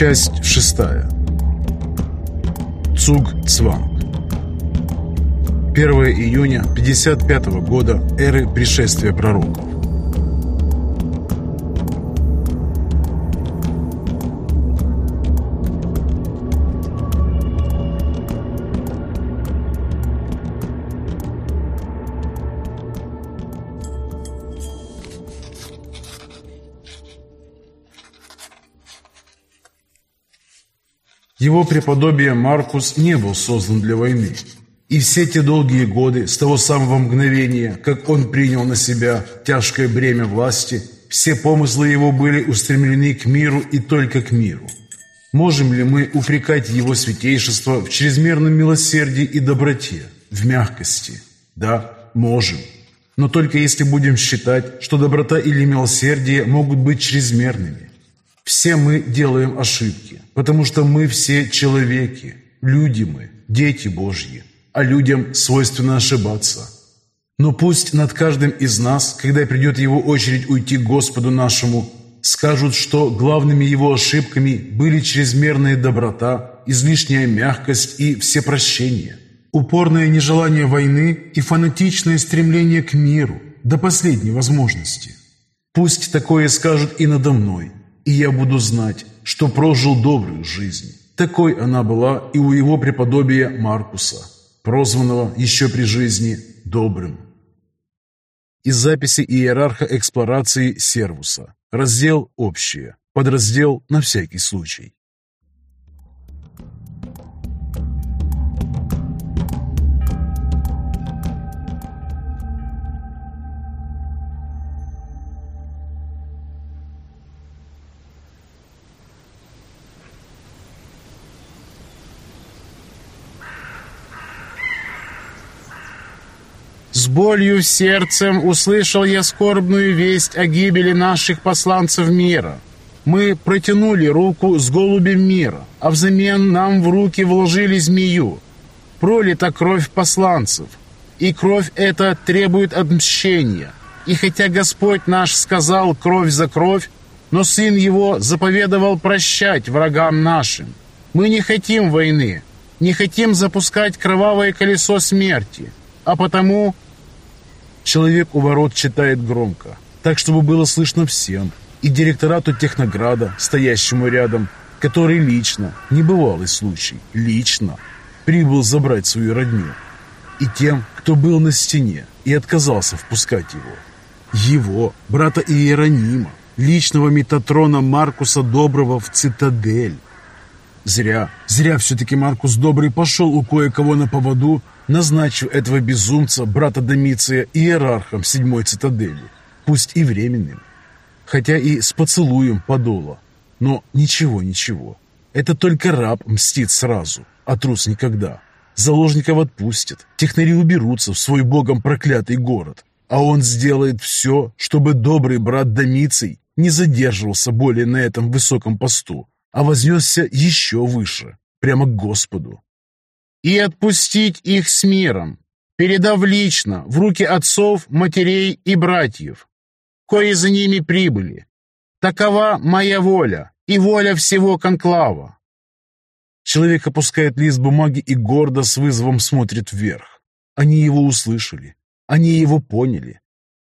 Часть шестая. Цуг Цванг. 1 июня 55 года эры пришествия пророков. Его преподобие Маркус не был создан для войны. И все те долгие годы, с того самого мгновения, как он принял на себя тяжкое бремя власти, все помыслы его были устремлены к миру и только к миру. Можем ли мы упрекать его святейшество в чрезмерном милосердии и доброте, в мягкости? Да, можем. Но только если будем считать, что доброта или милосердие могут быть чрезмерными. Все мы делаем ошибки, потому что мы все человеки, люди мы, дети Божьи, а людям свойственно ошибаться. Но пусть над каждым из нас, когда придет его очередь уйти к Господу нашему, скажут, что главными его ошибками были чрезмерная доброта, излишняя мягкость и всепрощение, упорное нежелание войны и фанатичное стремление к миру до последней возможности. Пусть такое скажут и надо мной – и я буду знать, что прожил добрую жизнь. Такой она была и у его преподобия Маркуса, прозванного еще при жизни добрым. Из записи иерарха эксплорации Сервуса. Раздел «Общее». Подраздел «На всякий случай». Болью сердцем услышал я скорбную весть о гибели наших посланцев мира. Мы протянули руку с голубем мира, а взамен нам в руки вложили змею. Пролита кровь посланцев, и кровь эта требует отмщения. И хотя Господь наш сказал «кровь за кровь», но Сын Его заповедовал прощать врагам нашим. Мы не хотим войны, не хотим запускать кровавое колесо смерти, а потому Человек у ворот читает громко, так, чтобы было слышно всем, и директорату Технограда, стоящему рядом, который лично, небывалый случай, лично, прибыл забрать свою родню, и тем, кто был на стене и отказался впускать его. Его, брата Иеронима, личного метатрона Маркуса Доброго в цитадель. Зря, зря все-таки Маркус Добрый пошел у кое-кого на поводу назначив этого безумца, брата Домиция, иерархом седьмой цитадели, пусть и временным, хотя и с поцелуем подола. Но ничего, ничего. Это только раб мстит сразу, а трус никогда. Заложников отпустят, технари уберутся в свой богом проклятый город, а он сделает все, чтобы добрый брат Домиций не задерживался более на этом высоком посту, а вознесся еще выше, прямо к Господу и отпустить их с миром, передав лично в руки отцов, матерей и братьев, кои за ними прибыли. Такова моя воля и воля всего конклава. Человек опускает лист бумаги и гордо с вызовом смотрит вверх. Они его услышали, они его поняли.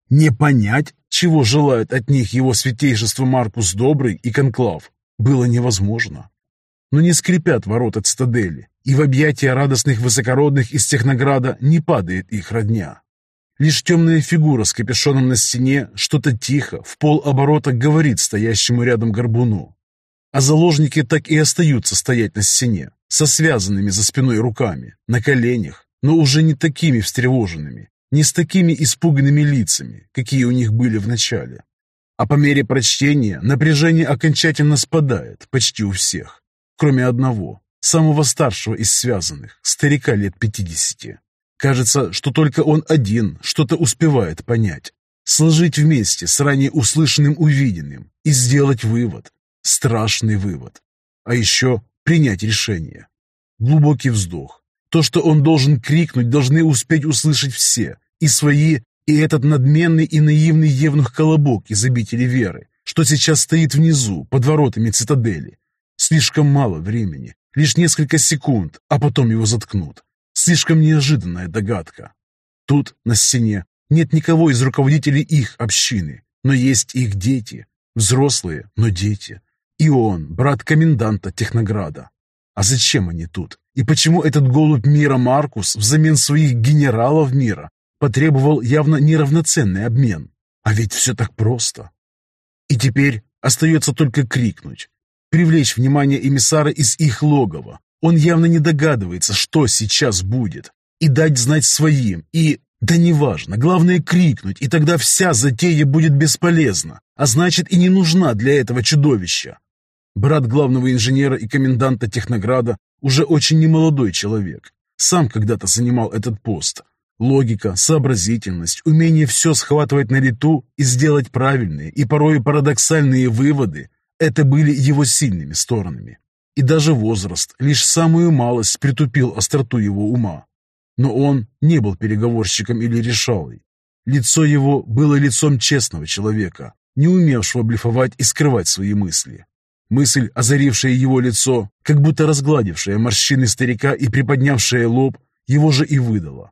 Не понять, чего желают от них его святейшество Маркус Добрый и Конклав, было невозможно. Но не скрипят ворота цитадели, и в объятия радостных высокородных из Технограда не падает их родня. Лишь темная фигура с капюшоном на стене что-то тихо, в полоборота говорит стоящему рядом горбуну. А заложники так и остаются стоять на стене, со связанными за спиной руками, на коленях, но уже не такими встревоженными, не с такими испуганными лицами, какие у них были в начале. А по мере прочтения напряжение окончательно спадает почти у всех, кроме одного, самого старшего из связанных, старика лет пятидесяти. Кажется, что только он один что-то успевает понять, сложить вместе с ранее услышанным увиденным и сделать вывод, страшный вывод. А еще принять решение. Глубокий вздох. То, что он должен крикнуть, должны успеть услышать все, и свои, и этот надменный и наивный евнух Колобок из обители Веры, что сейчас стоит внизу, под воротами цитадели, Слишком мало времени, лишь несколько секунд, а потом его заткнут. Слишком неожиданная догадка. Тут, на стене, нет никого из руководителей их общины, но есть их дети, взрослые, но дети. И он, брат коменданта Технограда. А зачем они тут? И почему этот голубь мира Маркус взамен своих генералов мира потребовал явно неравноценный обмен? А ведь все так просто. И теперь остается только крикнуть, привлечь внимание эмиссара из их логова. Он явно не догадывается, что сейчас будет, и дать знать своим, и... Да неважно, главное крикнуть, и тогда вся затея будет бесполезна, а значит и не нужна для этого чудовища. Брат главного инженера и коменданта Технограда уже очень немолодой человек. Сам когда-то занимал этот пост. Логика, сообразительность, умение все схватывать на лету и сделать правильные и порой парадоксальные выводы – это были его сильными сторонами. И даже возраст лишь самую малость притупил остроту его ума. Но он не был переговорщиком или решалой. Лицо его было лицом честного человека, не умевшего блефовать и скрывать свои мысли. Мысль, озарившая его лицо, как будто разгладившая морщины старика и приподнявшая лоб, его же и выдала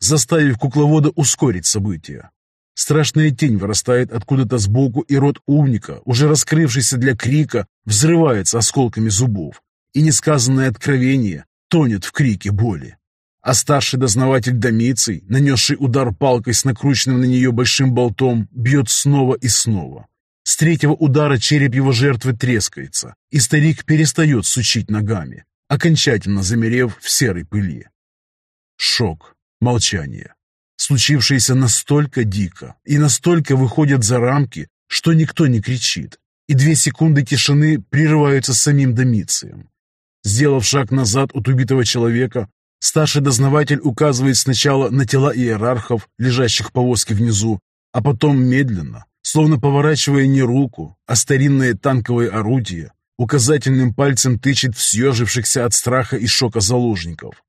заставив кукловода ускорить события. Страшная тень вырастает откуда-то сбоку, и рот умника, уже раскрывшийся для крика, взрывается осколками зубов, и несказанное откровение тонет в крике боли. А старший дознаватель Домиций, нанесший удар палкой с накрученным на нее большим болтом, бьет снова и снова. С третьего удара череп его жертвы трескается, и старик перестает сучить ногами, окончательно замерев в серой пыли. Шок, Молчание. Случившееся настолько дико и настолько выходит за рамки, что никто не кричит, и две секунды тишины прерываются самим Домицием. Сделав шаг назад от убитого человека, старший дознаватель указывает сначала на тела иерархов, лежащих в повозке внизу, а потом медленно, словно поворачивая не руку, а старинное танковое орудие, указательным пальцем тычет в съежившихся от страха и шока заложников.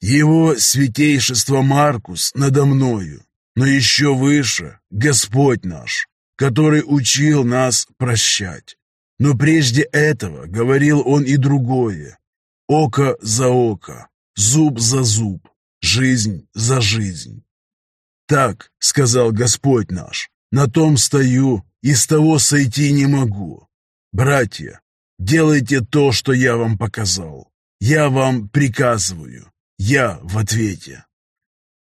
Его святейшество Маркус надо мною, но еще выше Господь наш, который учил нас прощать. Но прежде этого говорил он и другое. Око за око, зуб за зуб, жизнь за жизнь. Так, сказал Господь наш, на том стою и с того сойти не могу. Братья, делайте то, что я вам показал. Я вам приказываю, я в ответе.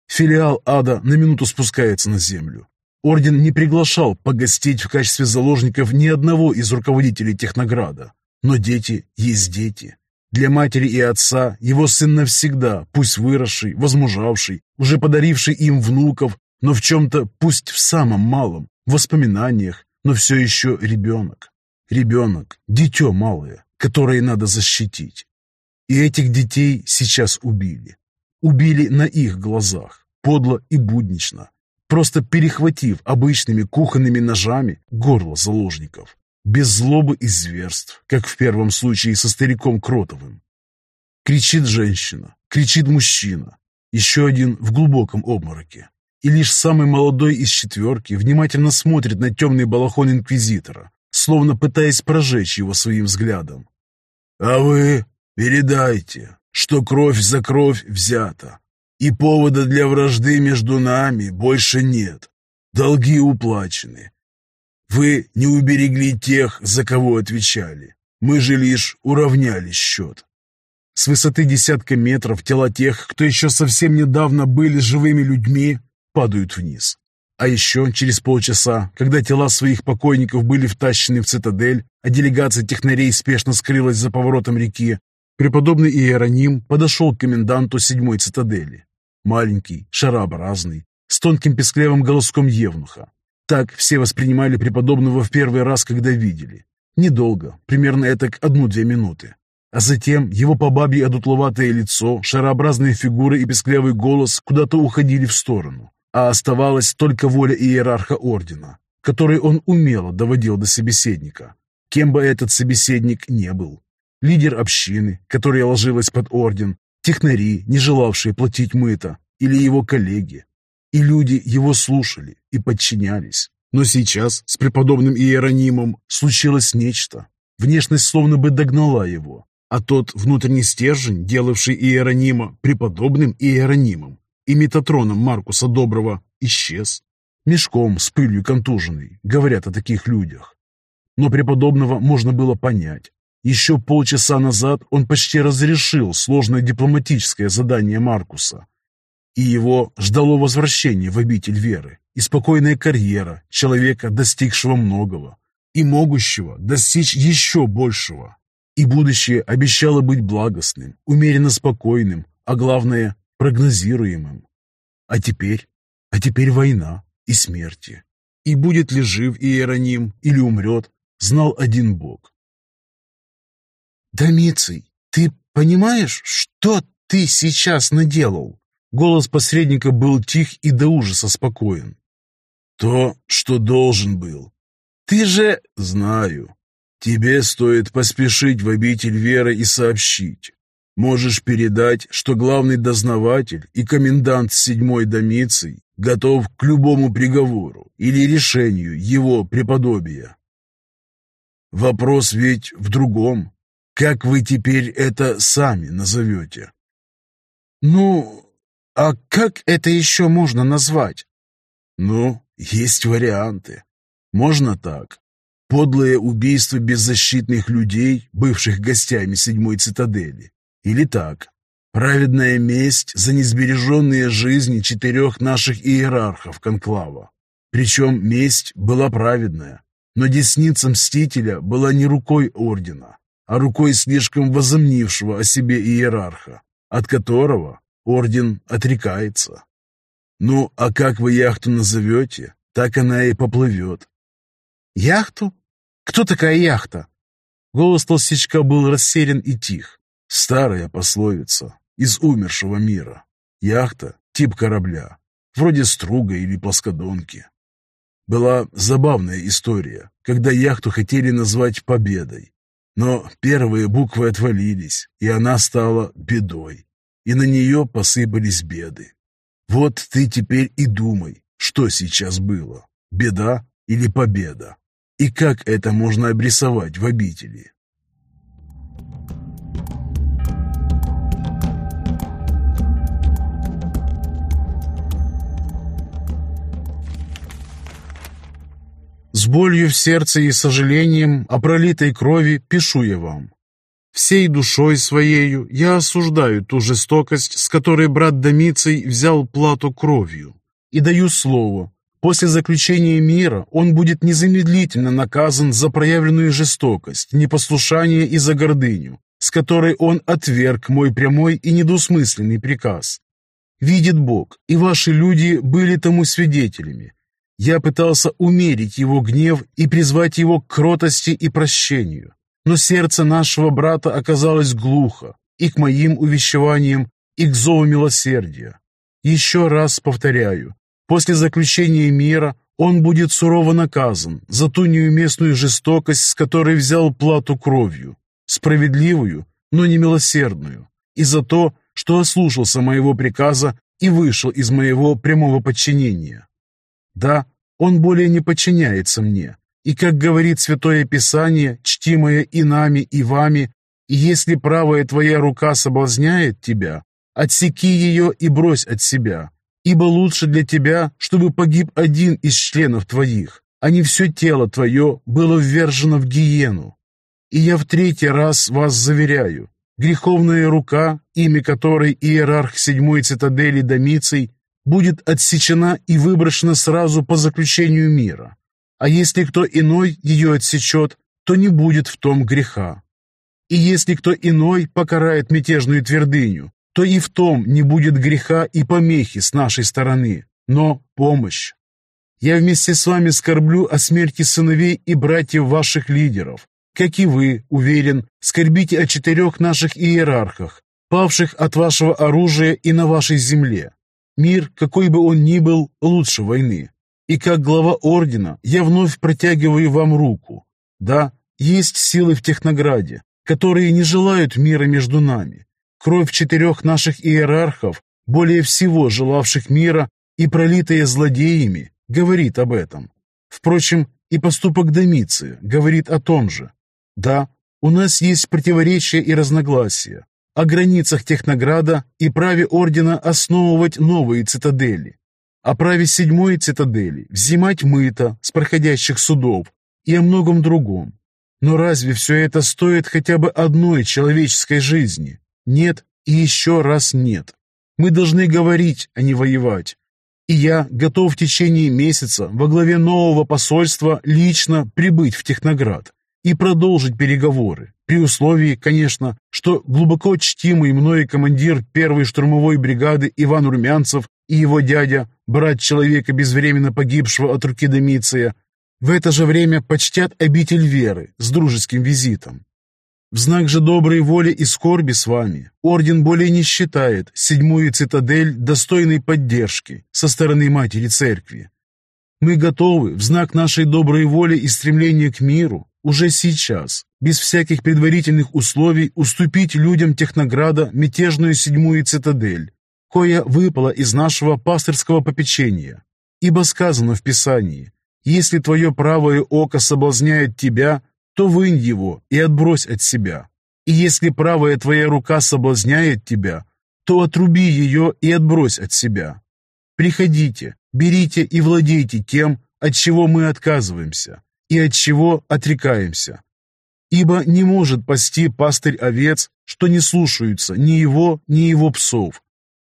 Филиал ада на минуту спускается на землю. Орден не приглашал погостить в качестве заложников ни одного из руководителей Технограда. Но дети есть дети. Для матери и отца его сын навсегда, пусть выросший, возмужавший, уже подаривший им внуков, но в чем-то, пусть в самом малом, в воспоминаниях, но все еще ребенок. Ребенок, дитё малое, которое надо защитить. И этих детей сейчас убили. Убили на их глазах, подло и буднично, просто перехватив обычными кухонными ножами горло заложников, без злобы и зверств, как в первом случае со стариком Кротовым. Кричит женщина, кричит мужчина, еще один в глубоком обмороке. И лишь самый молодой из четверки внимательно смотрит на темный балахон инквизитора, словно пытаясь прожечь его своим взглядом. «А вы Передайте, что кровь за кровь взята, и повода для вражды между нами больше нет. Долги уплачены. Вы не уберегли тех, за кого отвечали. Мы же лишь уравняли счет. С высоты десятка метров тела тех, кто еще совсем недавно были живыми людьми, падают вниз. А еще через полчаса, когда тела своих покойников были втащены в цитадель, а делегация технарей спешно скрылась за поворотом реки, Преподобный Иероним подошел к коменданту седьмой цитадели. Маленький, шарообразный, с тонким песклявым голоском евнуха. Так все воспринимали преподобного в первый раз, когда видели. Недолго, примерно это одну-две минуты. А затем его по бабье одутловатое лицо, шарообразные фигуры и песклявый голос куда-то уходили в сторону. А оставалась только воля иерарха ордена, которой он умело доводил до собеседника, кем бы этот собеседник не был лидер общины, которая ложилась под орден, технари, не желавшие платить мыто, или его коллеги. И люди его слушали и подчинялись. Но сейчас с преподобным Иеронимом случилось нечто. Внешность словно бы догнала его, а тот внутренний стержень, делавший Иеронима преподобным Иеронимом и Метатроном Маркуса Доброго, исчез. Мешком с пылью контуженный, говорят о таких людях. Но преподобного можно было понять. Еще полчаса назад он почти разрешил сложное дипломатическое задание Маркуса. И его ждало возвращение в обитель веры и спокойная карьера человека, достигшего многого и могущего достичь еще большего. И будущее обещало быть благостным, умеренно спокойным, а главное – прогнозируемым. А теперь? А теперь война и смерти. И будет ли жив Иероним или умрет, знал один Бог. «Домиций, ты понимаешь, что ты сейчас наделал?» Голос посредника был тих и до ужаса спокоен. «То, что должен был. Ты же...» «Знаю. Тебе стоит поспешить в обитель веры и сообщить. Можешь передать, что главный дознаватель и комендант седьмой домиций готов к любому приговору или решению его преподобия. Вопрос ведь в другом. Как вы теперь это сами назовете? Ну, а как это еще можно назвать? Ну, есть варианты. Можно так. Подлое убийство беззащитных людей, бывших гостями седьмой цитадели. Или так. Праведная месть за несбереженные жизни четырех наших иерархов Конклава. Причем месть была праведная, но десница Мстителя была не рукой Ордена, а рукой слишком возомнившего о себе иерарха, от которого орден отрекается. Ну, а как вы яхту назовете, так она и поплывет. Яхту? Кто такая яхта? Голос толстячка был растерян и тих. Старая пословица из умершего мира. Яхта — тип корабля, вроде струга или плоскодонки. Была забавная история, когда яхту хотели назвать «Победой», но первые буквы отвалились, и она стала бедой, и на нее посыпались беды. Вот ты теперь и думай, что сейчас было, беда или победа, и как это можно обрисовать в обители. С болью в сердце и сожалением о пролитой крови пишу я вам. Всей душой своею я осуждаю ту жестокость, с которой брат Домицей взял плату кровью. И даю слово, после заключения мира он будет незамедлительно наказан за проявленную жестокость, непослушание и за гордыню, с которой он отверг мой прямой и недвусмысленный приказ. Видит Бог, и ваши люди были тому свидетелями, я пытался умерить его гнев и призвать его к кротости и прощению. Но сердце нашего брата оказалось глухо и к моим увещеваниям, и к зову милосердия. Еще раз повторяю, после заключения мира он будет сурово наказан за ту неуместную жестокость, с которой взял плату кровью, справедливую, но не милосердную, и за то, что ослушался моего приказа и вышел из моего прямого подчинения. Да, он более не подчиняется мне. И, как говорит Святое Писание, чтимое и нами, и вами, если правая твоя рука соблазняет тебя, отсеки ее и брось от себя, ибо лучше для тебя, чтобы погиб один из членов твоих, а не все тело твое было ввержено в гиену. И я в третий раз вас заверяю, греховная рука, имя которой иерарх седьмой цитадели Домиций, будет отсечена и выброшена сразу по заключению мира. А если кто иной ее отсечет, то не будет в том греха. И если кто иной покарает мятежную твердыню, то и в том не будет греха и помехи с нашей стороны, но помощь. Я вместе с вами скорблю о смерти сыновей и братьев ваших лидеров, как и вы, уверен, скорбите о четырех наших иерархах, павших от вашего оружия и на вашей земле. Мир, какой бы он ни был, лучше войны. И как глава ордена я вновь протягиваю вам руку. Да, есть силы в Технограде, которые не желают мира между нами. Кровь четырех наших иерархов, более всего желавших мира и пролитая злодеями, говорит об этом. Впрочем, и поступок Домиция говорит о том же. Да, у нас есть противоречия и разногласия о границах Технограда и праве Ордена основывать новые цитадели, о праве седьмой цитадели взимать мыто с проходящих судов и о многом другом. Но разве все это стоит хотя бы одной человеческой жизни? Нет и еще раз нет. Мы должны говорить, а не воевать. И я готов в течение месяца во главе нового посольства лично прибыть в Техноград и продолжить переговоры, при условии, конечно, что глубоко чтимый мной командир первой штурмовой бригады Иван Румянцев и его дядя, брат человека безвременно погибшего от руки Домиция, в это же время почтят обитель веры с дружеским визитом. В знак же доброй воли и скорби с вами орден более не считает седьмую цитадель достойной поддержки со стороны Матери Церкви. Мы готовы в знак нашей доброй воли и стремления к миру уже сейчас, без всяких предварительных условий, уступить людям Технограда мятежную седьмую цитадель, кое выпала из нашего пастырского попечения. Ибо сказано в Писании, «Если твое правое око соблазняет тебя, то вынь его и отбрось от себя. И если правая твоя рука соблазняет тебя, то отруби ее и отбрось от себя. Приходите, берите и владейте тем, от чего мы отказываемся, и от чего отрекаемся. Ибо не может пасти пастырь овец, что не слушаются ни его, ни его псов.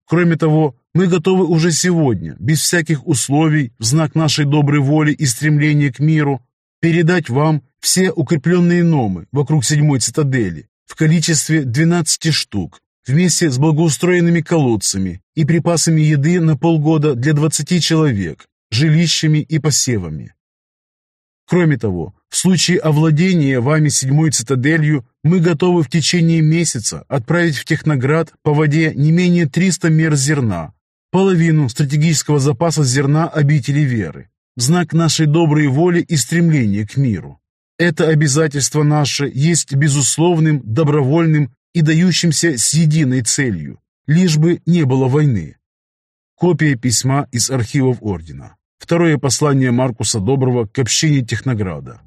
Кроме того, мы готовы уже сегодня, без всяких условий, в знак нашей доброй воли и стремления к миру, передать вам все укрепленные номы вокруг седьмой цитадели в количестве 12 штук, вместе с благоустроенными колодцами и припасами еды на полгода для 20 человек, жилищами и посевами. Кроме того, в случае овладения вами седьмой цитаделью мы готовы в течение месяца отправить в Техноград по воде не менее 300 мер зерна, половину стратегического запаса зерна обители веры, знак нашей доброй воли и стремления к миру. Это обязательство наше есть безусловным, добровольным и дающимся с единой целью, лишь бы не было войны. Копия письма из архивов Ордена. Второе послание Маркуса Доброго к общине Технограда.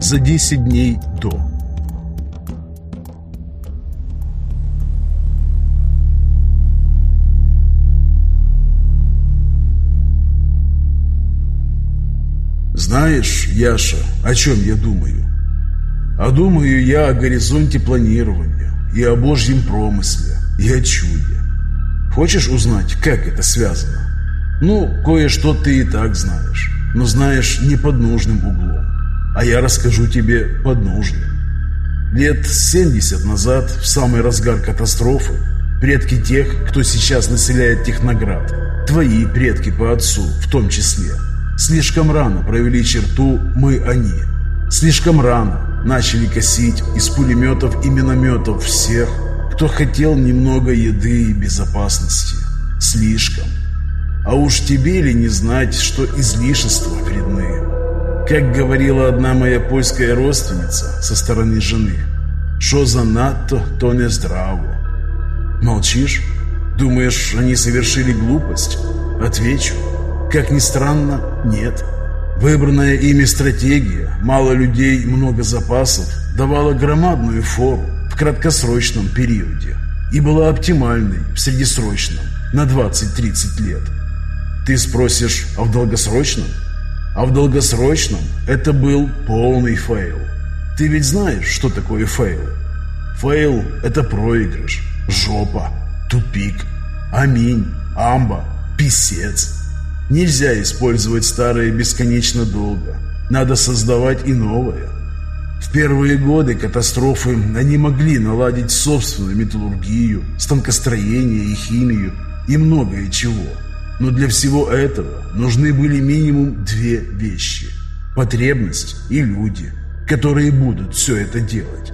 За 10 дней до. Знаешь, Яша, о чем я думаю? А думаю я о горизонте планирования и о Божьем промысле, и о чуде. Хочешь узнать, как это связано? Ну, кое-что ты и так знаешь, но знаешь не под нужным углом. А я расскажу тебе под нужным. Лет 70 назад, в самый разгар катастрофы, предки тех, кто сейчас населяет Техноград, твои предки по отцу в том числе – Слишком рано провели черту мы-они. Слишком рано начали косить из пулеметов и минометов всех, кто хотел немного еды и безопасности. Слишком. А уж тебе ли не знать, что излишества вредны? Как говорила одна моя польская родственница со стороны жены, «Шо за надто, то не здраво». Молчишь? Думаешь, они совершили глупость? Отвечу. Как ни странно, нет. Выбранная ими стратегия «мало людей, много запасов» давала громадную фору в краткосрочном периоде и была оптимальной в среднесрочном на 20-30 лет. Ты спросишь, а в долгосрочном? А в долгосрочном это был полный фейл. Ты ведь знаешь, что такое фейл? Фейл – это проигрыш, жопа, тупик, аминь, амба, писец – Нельзя использовать старое бесконечно долго. Надо создавать и новое. В первые годы катастрофы они могли наладить собственную металлургию, станкостроение и химию и многое чего. Но для всего этого нужны были минимум две вещи. Потребность и люди, которые будут все это делать.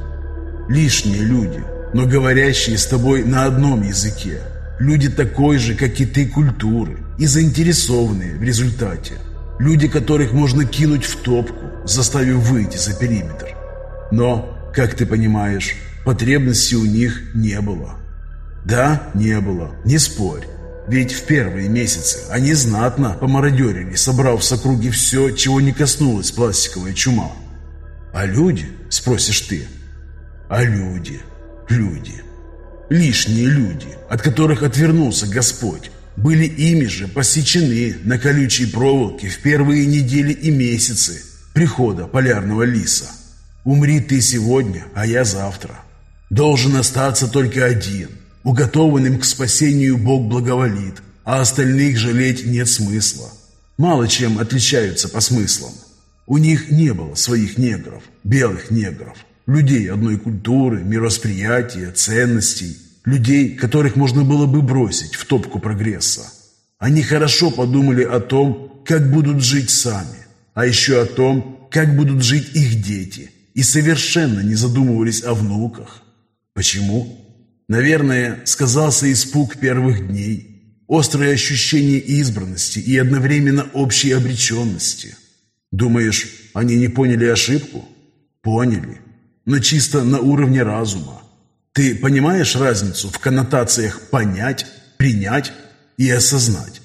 Лишние люди, но говорящие с тобой на одном языке. Люди такой же, как и ты, культуры – и заинтересованные в результате. Люди, которых можно кинуть в топку, заставив выйти за периметр. Но, как ты понимаешь, потребности у них не было. Да, не было, не спорь. Ведь в первые месяцы они знатно помародерили, собрав с округи все, чего не коснулась пластиковая чума. А люди, спросишь ты, а люди, люди, лишние люди, от которых отвернулся Господь, были ими же посечены на колючей проволоке в первые недели и месяцы прихода полярного лиса. Умри ты сегодня, а я завтра. Должен остаться только один. Уготованным к спасению Бог благоволит, а остальных жалеть нет смысла. Мало чем отличаются по смыслам. У них не было своих негров, белых негров, людей одной культуры, мировосприятия, ценностей, людей, которых можно было бы бросить в топку прогресса. Они хорошо подумали о том, как будут жить сами, а еще о том, как будут жить их дети, и совершенно не задумывались о внуках. Почему? Наверное, сказался испуг первых дней, острое ощущение избранности и одновременно общей обреченности. Думаешь, они не поняли ошибку? Поняли, но чисто на уровне разума. Ты понимаешь разницу в коннотациях «понять», «принять» и «осознать»?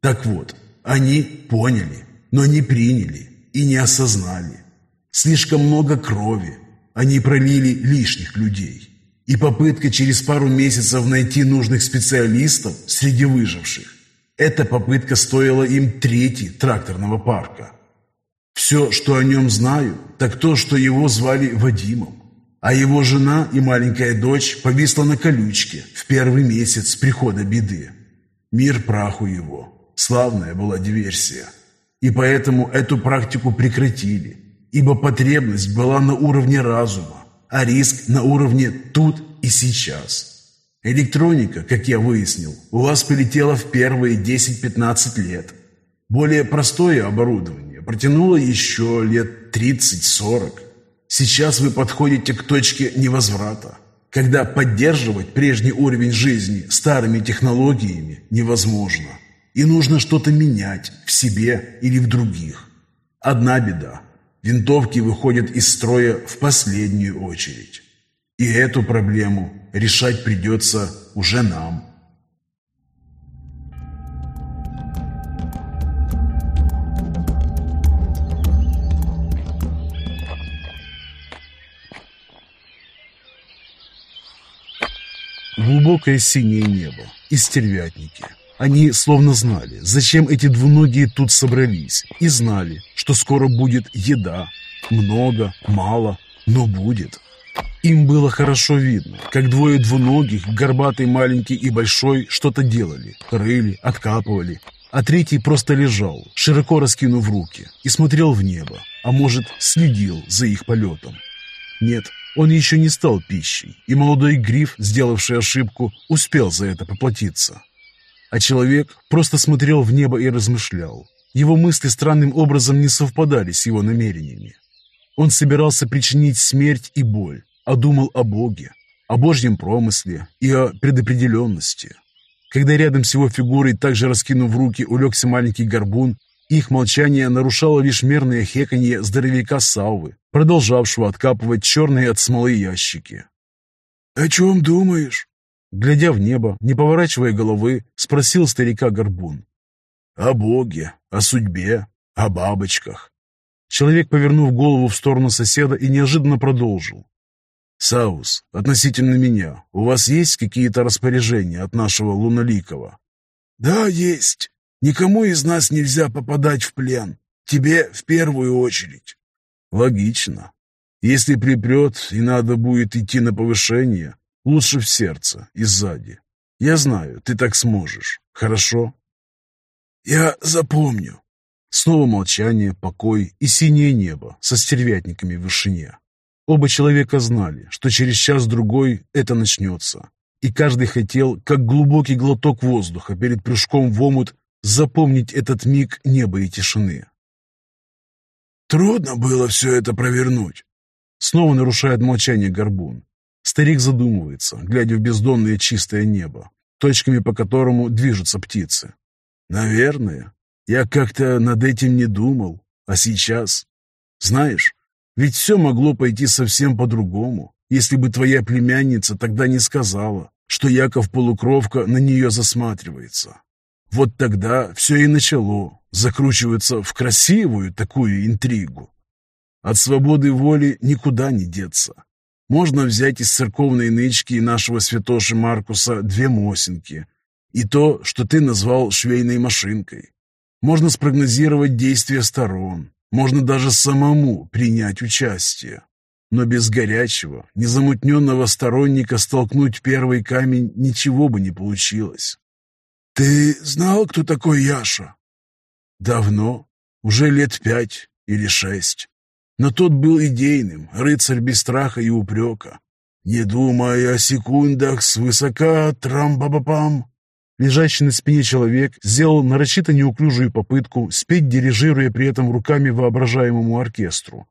Так вот, они поняли, но не приняли и не осознали. Слишком много крови. Они пролили лишних людей. И попытка через пару месяцев найти нужных специалистов среди выживших. Эта попытка стоила им трети тракторного парка. Все, что о нем знаю, так то, что его звали Вадимом. А его жена и маленькая дочь повисла на колючке в первый месяц прихода беды. Мир праху его. Славная была диверсия. И поэтому эту практику прекратили, ибо потребность была на уровне разума, а риск на уровне тут и сейчас. Электроника, как я выяснил, у вас полетела в первые 10-15 лет. Более простое оборудование протянуло еще лет 30-40. Сейчас вы подходите к точке невозврата, когда поддерживать прежний уровень жизни старыми технологиями невозможно. И нужно что-то менять в себе или в других. Одна беда. Винтовки выходят из строя в последнюю очередь. И эту проблему решать придется уже нам. Глубокое синее небо и стервятники. Они словно знали, зачем эти двуногие тут собрались, и знали, что скоро будет еда. Много, мало, но будет. Им было хорошо видно, как двое двуногих, горбатый, маленький и большой, что-то делали, рыли, откапывали, а третий просто лежал, широко раскинув руки, и смотрел в небо, а может, следил за их полетом. Нет, он еще не стал пищей, и молодой гриф, сделавший ошибку, успел за это поплатиться. А человек просто смотрел в небо и размышлял. Его мысли странным образом не совпадали с его намерениями. Он собирался причинить смерть и боль, а думал о Боге, о Божьем промысле и о предопределенности. Когда рядом с его фигурой, также раскинув руки, улегся маленький горбун, их молчание нарушало лишь мерное хеканье здоровяка Саввы, продолжавшего откапывать черные от смолы ящики. «О чем думаешь?» Глядя в небо, не поворачивая головы, спросил старика Горбун. «О Боге, о судьбе, о бабочках». Человек, повернув голову в сторону соседа, и неожиданно продолжил. «Саус, относительно меня, у вас есть какие-то распоряжения от нашего Луналикова?» «Да, есть. Никому из нас нельзя попадать в плен. Тебе в первую очередь. Логично. Если припрет и надо будет идти на повышение, лучше в сердце и сзади. Я знаю, ты так сможешь. Хорошо? Я запомню. Снова молчание, покой и синее небо со стервятниками в вышине. Оба человека знали, что через час-другой это начнется, и каждый хотел, как глубокий глоток воздуха перед прыжком в омут, запомнить этот миг неба и тишины. «Трудно было все это провернуть», — снова нарушает молчание горбун. Старик задумывается, глядя в бездонное чистое небо, точками по которому движутся птицы. «Наверное. Я как-то над этим не думал. А сейчас? Знаешь, ведь все могло пойти совсем по-другому, если бы твоя племянница тогда не сказала, что Яков Полукровка на нее засматривается. Вот тогда все и начало закручиваться в красивую такую интригу. От свободы воли никуда не деться. Можно взять из церковной нычки нашего святоши Маркуса две мосинки и то, что ты назвал швейной машинкой. Можно спрогнозировать действия сторон, можно даже самому принять участие. Но без горячего, незамутненного сторонника столкнуть первый камень ничего бы не получилось. «Ты знал, кто такой Яша?» «Давно, уже лет пять или шесть. Но тот был идейным, рыцарь без страха и упрека. Не думая о секундах, свысока трам-ба-ба-пам». Лежащий на спине человек сделал нарочито неуклюжую попытку спеть, дирижируя при этом руками воображаемому оркестру.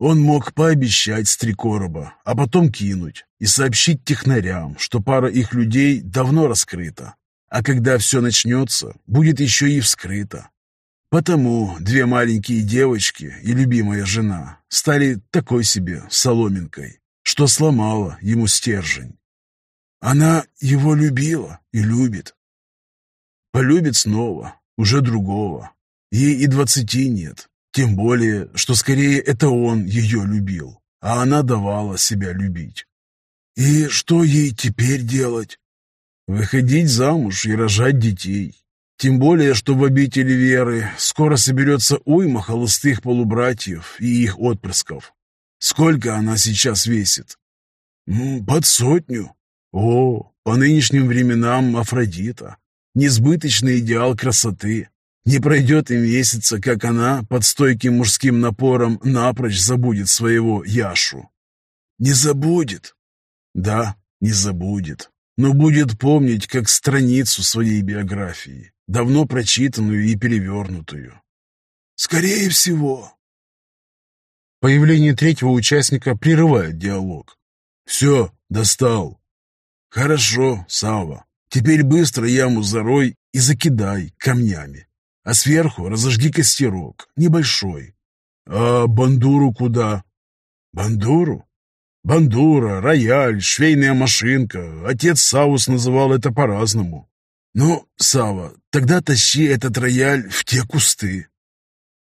Он мог пообещать с три короба, а потом кинуть и сообщить технарям, что пара их людей давно раскрыта, а когда все начнется, будет еще и вскрыто. Потому две маленькие девочки и любимая жена стали такой себе соломинкой, что сломала ему стержень. Она его любила и любит. Полюбит снова, уже другого. Ей и двадцати нет. Тем более, что скорее это он ее любил, а она давала себя любить. И что ей теперь делать? Выходить замуж и рожать детей. Тем более, что в обители веры скоро соберется уйма холостых полубратьев и их отпрысков. Сколько она сейчас весит? Ну, под сотню. О, по нынешним временам Афродита. Несбыточный идеал красоты. Не пройдет и месяца, как она под стойким мужским напором напрочь забудет своего Яшу. Не забудет. Да, не забудет. Но будет помнить как страницу своей биографии, давно прочитанную и перевернутую. Скорее всего. Появление третьего участника прерывает диалог. Все, достал. «Хорошо, Сава. Теперь быстро яму зарой и закидай камнями. А сверху разожги костерок, небольшой. А бандуру куда?» «Бандуру?» «Бандура, рояль, швейная машинка. Отец Саус называл это по-разному. Ну, Сава, тогда тащи этот рояль в те кусты».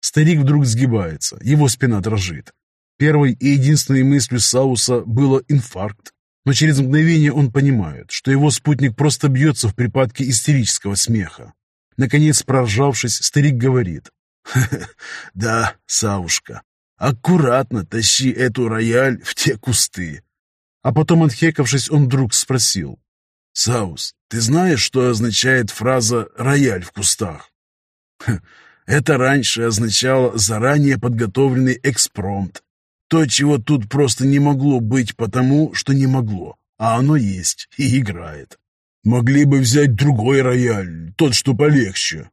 Старик вдруг сгибается, его спина дрожит. Первой и единственной мыслью Сауса было инфаркт но через мгновение он понимает, что его спутник просто бьется в припадке истерического смеха. Наконец, проржавшись, старик говорит. да, Савушка, аккуратно тащи эту рояль в те кусты». А потом, отхекавшись, он вдруг спросил. «Саус, ты знаешь, что означает фраза «рояль в кустах»?» Это раньше означало заранее подготовленный экспромт, то, чего тут просто не могло быть потому, что не могло, а оно есть и играет. Могли бы взять другой рояль, тот, что полегче.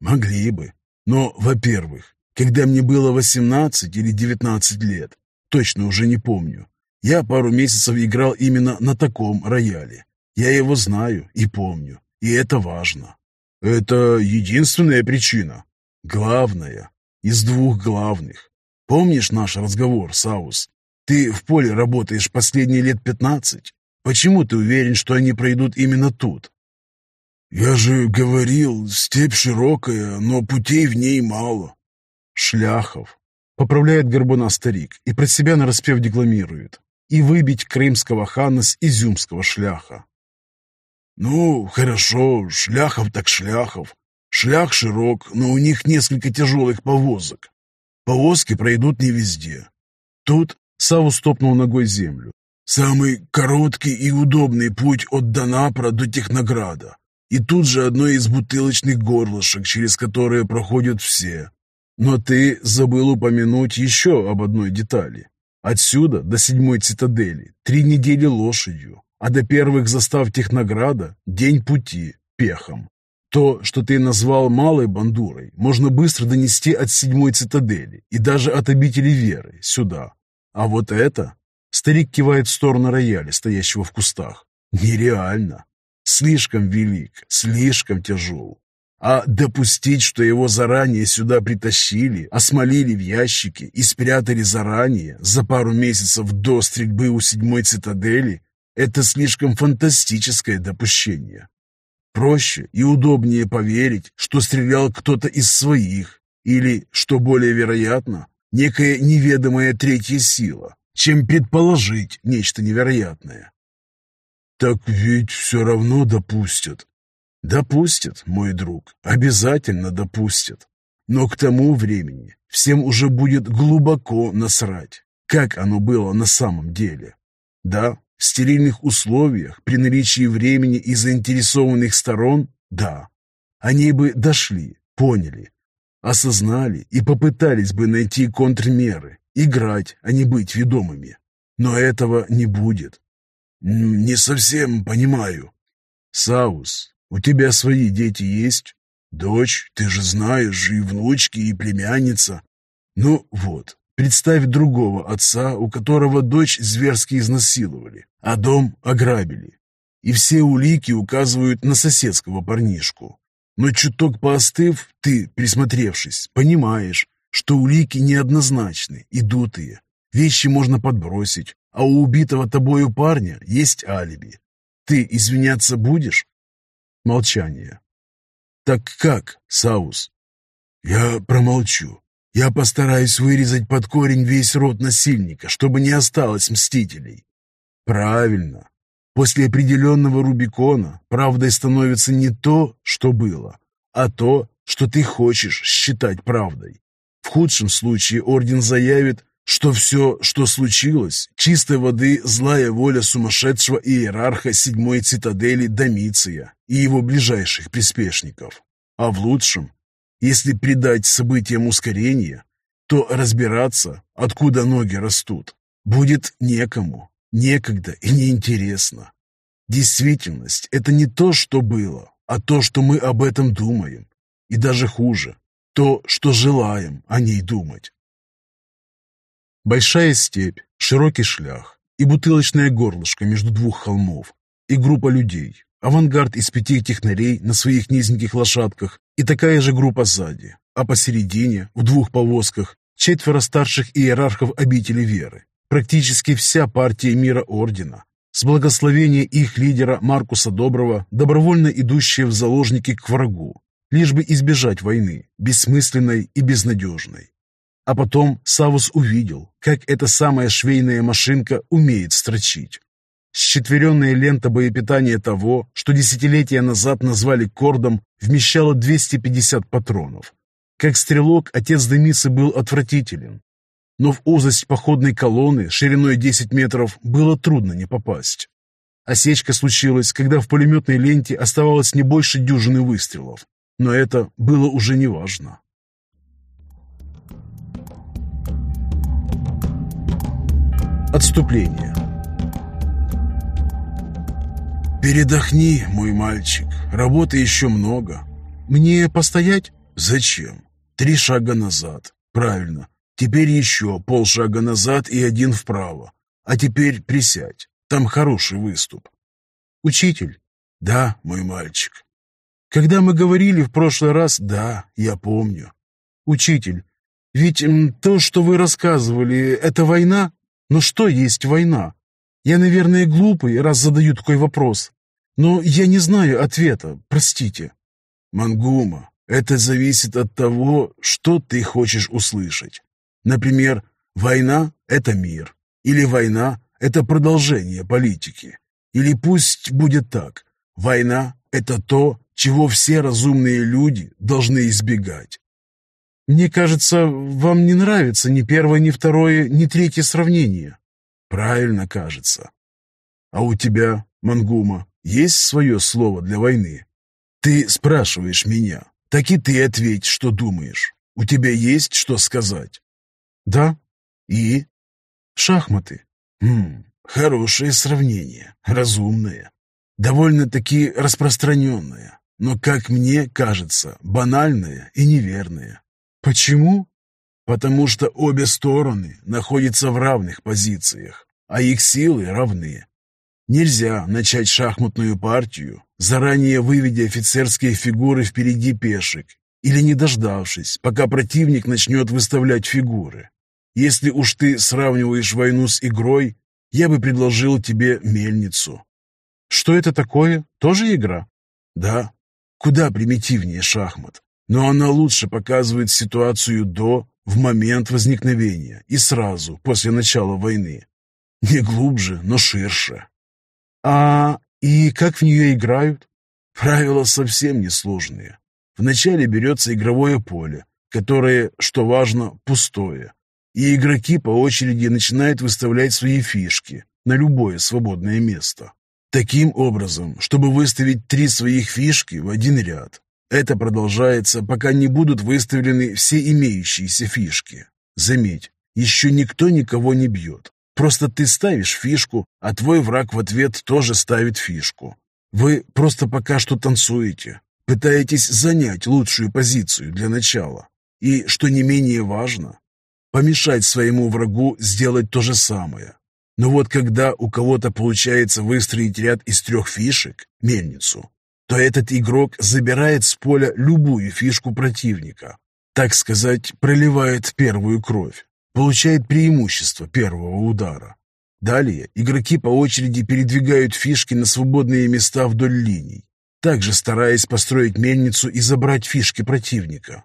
Могли бы. Но, во-первых, когда мне было 18 или 19 лет, точно уже не помню, я пару месяцев играл именно на таком рояле. Я его знаю и помню, и это важно. Это единственная причина. Главная. Из двух главных. Помнишь наш разговор, Саус? Ты в поле работаешь последние лет пятнадцать. Почему ты уверен, что они пройдут именно тут? Я же говорил, степь широкая, но путей в ней мало. Шляхов. Поправляет горбуна старик и про себя нараспев декламирует. И выбить крымского хана с изюмского шляха. Ну, хорошо, шляхов так шляхов. Шлях широк, но у них несколько тяжелых повозок. Повозки пройдут не везде. Тут Саву стопнул ногой землю. Самый короткий и удобный путь от Донапра до Технограда. И тут же одно из бутылочных горлышек, через которые проходят все. Но ты забыл упомянуть еще об одной детали. Отсюда до седьмой цитадели три недели лошадью, а до первых застав Технограда день пути пехом. То, что ты назвал малой бандурой, можно быстро донести от седьмой цитадели и даже от обители веры сюда. А вот это... Старик кивает в сторону рояля, стоящего в кустах. Нереально. Слишком велик, слишком тяжел. А допустить, что его заранее сюда притащили, осмолили в ящике и спрятали заранее, за пару месяцев до стрельбы у седьмой цитадели, это слишком фантастическое допущение. Проще и удобнее поверить, что стрелял кто-то из своих, или, что более вероятно, некая неведомая третья сила, чем предположить нечто невероятное. Так ведь все равно допустят. Допустят, мой друг, обязательно допустят. Но к тому времени всем уже будет глубоко насрать, как оно было на самом деле. Да, стерильных условиях, при наличии времени и заинтересованных сторон, да, они бы дошли, поняли, осознали и попытались бы найти контрмеры, играть, а не быть ведомыми. Но этого не будет. Не совсем понимаю. Саус, у тебя свои дети есть? Дочь, ты же знаешь, и внучки, и племянница. Ну вот, представь другого отца, у которого дочь зверски изнасиловали, а дом ограбили. И все улики указывают на соседского парнишку. Но чуток поостыв, ты, присмотревшись, понимаешь, что улики неоднозначны и дутые. Вещи можно подбросить, а у убитого тобою парня есть алиби. Ты извиняться будешь? Молчание. Так как, Саус? Я промолчу. Я постараюсь вырезать под корень весь род насильника, чтобы не осталось мстителей. Правильно. После определенного Рубикона правдой становится не то, что было, а то, что ты хочешь считать правдой. В худшем случае орден заявит, что все, что случилось, чистой воды злая воля сумасшедшего иерарха седьмой цитадели Домиция и его ближайших приспешников. А в лучшем, если придать событиям ускорение, то разбираться, откуда ноги растут, будет некому, некогда и неинтересно. Действительность – это не то, что было, а то, что мы об этом думаем. И даже хуже – то, что желаем о ней думать. Большая степь, широкий шлях и бутылочное горлышко между двух холмов, и группа людей, авангард из пяти технарей на своих низеньких лошадках и такая же группа сзади, а посередине, в двух повозках, четверо старших иерархов обители веры, практически вся партия мира Ордена, с благословения их лидера Маркуса Доброго, добровольно идущие в заложники к врагу, лишь бы избежать войны, бессмысленной и безнадежной. А потом Савус увидел, как эта самая швейная машинка умеет строчить. Счетверенная лента боепитания того, что десятилетия назад назвали кордом, вмещала 250 патронов. Как стрелок, отец Демисы был отвратителен. Но в узость походной колонны шириной 10 метров было трудно не попасть. Осечка случилась, когда в пулеметной ленте оставалось не больше дюжины выстрелов. Но это было уже неважно. Отступление. «Передохни, мой мальчик. Работы еще много. Мне постоять? Зачем? Три шага назад. Правильно. Теперь еще полшага назад и один вправо. А теперь присядь. Там хороший выступ». «Учитель?» «Да, мой мальчик». «Когда мы говорили в прошлый раз, да, я помню». «Учитель, ведь то, что вы рассказывали, это война?» Но что есть война? Я, наверное, глупый, раз задаю такой вопрос. Но я не знаю ответа, простите. Мангума, это зависит от того, что ты хочешь услышать. Например, война – это мир. Или война – это продолжение политики. Или пусть будет так. Война – это то, чего все разумные люди должны избегать. Мне кажется, вам не нравится ни первое, ни второе, ни третье сравнение. Правильно кажется. А у тебя, Мангума, есть свое слово для войны? Ты спрашиваешь меня, так и ты ответь, что думаешь. У тебя есть что сказать? Да. И? Шахматы. Хм, хорошее сравнение, разумное. Довольно-таки распространенное, но, как мне кажется, банальное и неверное. Почему? Потому что обе стороны находятся в равных позициях, а их силы равны. Нельзя начать шахматную партию, заранее выведя офицерские фигуры впереди пешек, или не дождавшись, пока противник начнет выставлять фигуры. Если уж ты сравниваешь войну с игрой, я бы предложил тебе мельницу. Что это такое? Тоже игра? Да, куда примитивнее шахмат, но она лучше показывает ситуацию до, в момент возникновения и сразу, после начала войны. Не глубже, но ширше. А и как в нее играют? Правила совсем несложные. Вначале берется игровое поле, которое, что важно, пустое, и игроки по очереди начинают выставлять свои фишки на любое свободное место. Таким образом, чтобы выставить три своих фишки в один ряд. Это продолжается, пока не будут выставлены все имеющиеся фишки. Заметь, еще никто никого не бьет. Просто ты ставишь фишку, а твой враг в ответ тоже ставит фишку. Вы просто пока что танцуете, пытаетесь занять лучшую позицию для начала. И, что не менее важно, помешать своему врагу сделать то же самое. Но вот когда у кого-то получается выстроить ряд из трех фишек, мельницу, то этот игрок забирает с поля любую фишку противника, так сказать, проливает первую кровь, получает преимущество первого удара. Далее игроки по очереди передвигают фишки на свободные места вдоль линий, также стараясь построить мельницу и забрать фишки противника.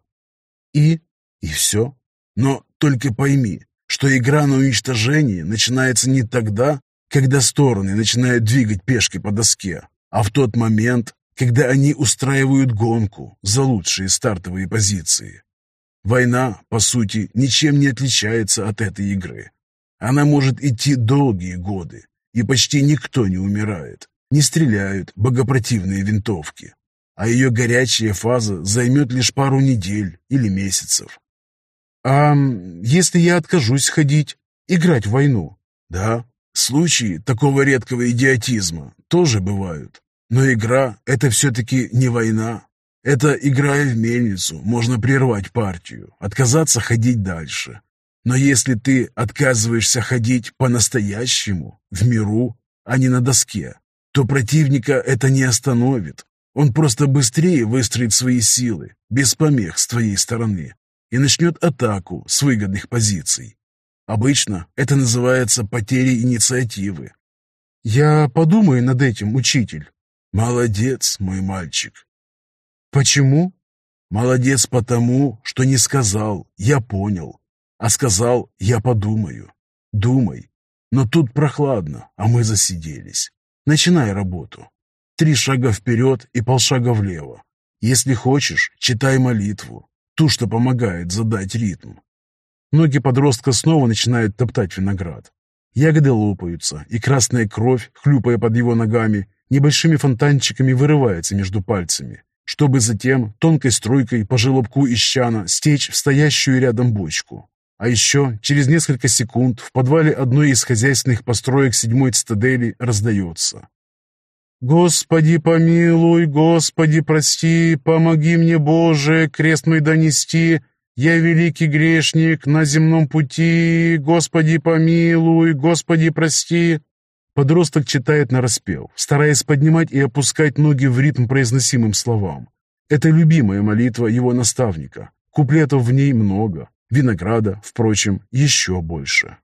И... и все. Но только пойми, что игра на уничтожение начинается не тогда, когда стороны начинают двигать пешки по доске, а в тот момент, когда они устраивают гонку за лучшие стартовые позиции. Война, по сути, ничем не отличается от этой игры. Она может идти долгие годы, и почти никто не умирает, не стреляют богопротивные винтовки, а ее горячая фаза займет лишь пару недель или месяцев. А если я откажусь ходить, играть в войну? Да, случаи такого редкого идиотизма тоже бывают. Но игра — это все-таки не война. Это, играя в мельницу, можно прервать партию, отказаться ходить дальше. Но если ты отказываешься ходить по-настоящему, в миру, а не на доске, то противника это не остановит. Он просто быстрее выстроит свои силы, без помех с твоей стороны, и начнет атаку с выгодных позиций. Обычно это называется потерей инициативы. Я подумаю над этим, учитель. Молодец, мой мальчик. Почему? Молодец потому, что не сказал «я понял», а сказал «я подумаю». Думай. Но тут прохладно, а мы засиделись. Начинай работу. Три шага вперед и полшага влево. Если хочешь, читай молитву, ту, что помогает задать ритм. Ноги подростка снова начинают топтать виноград. Ягоды лопаются, и красная кровь, хлюпая под его ногами, небольшими фонтанчиками вырывается между пальцами, чтобы затем тонкой струйкой по желобку исчана стечь в стоящую рядом бочку. А еще через несколько секунд в подвале одной из хозяйственных построек седьмой цитадели раздается. «Господи помилуй, Господи прости, помоги мне, Боже, крест мой донести, я великий грешник на земном пути, Господи помилуй, Господи прости». Подросток читает нараспев, стараясь поднимать и опускать ноги в ритм произносимым словам. Это любимая молитва его наставника. Куплетов в ней много, винограда, впрочем, еще больше.